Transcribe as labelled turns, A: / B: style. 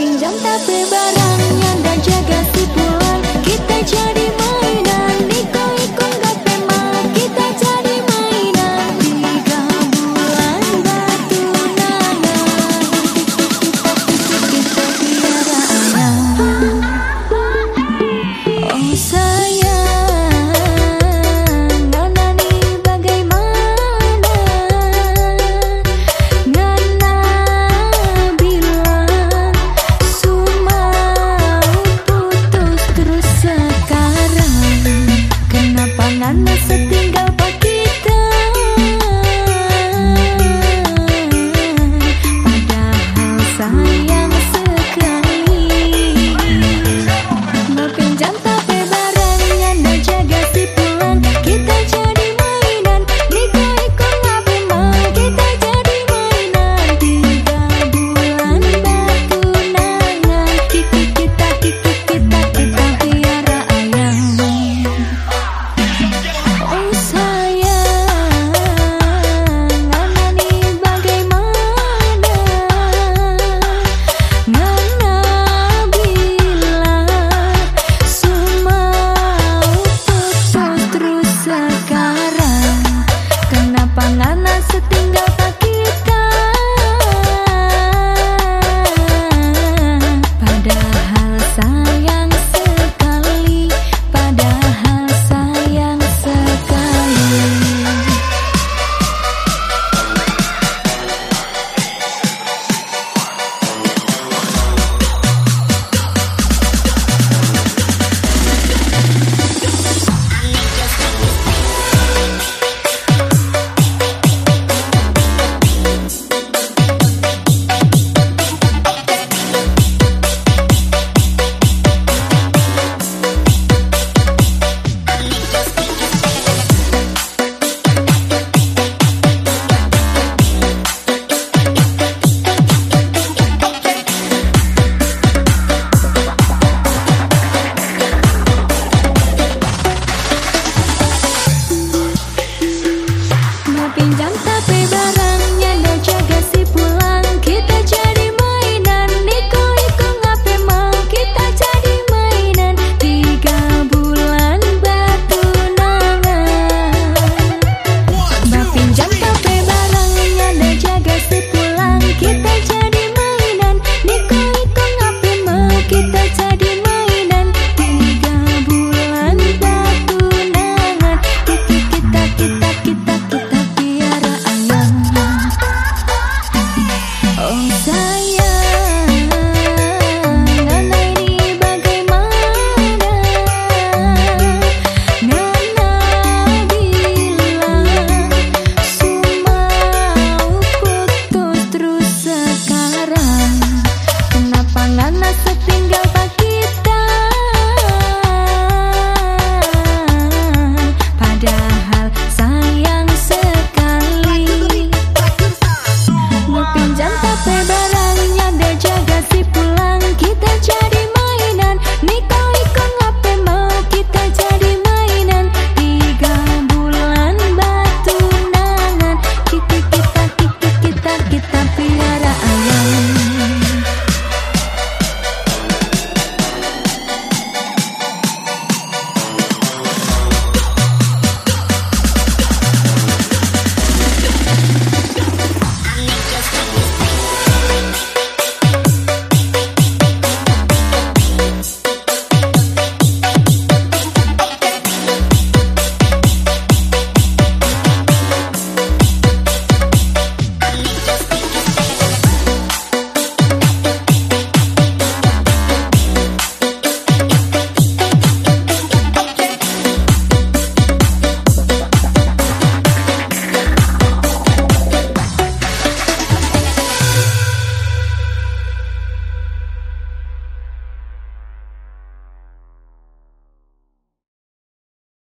A: pinjam tapi barangnya dan jaga si pulang kita jadi Karena setiap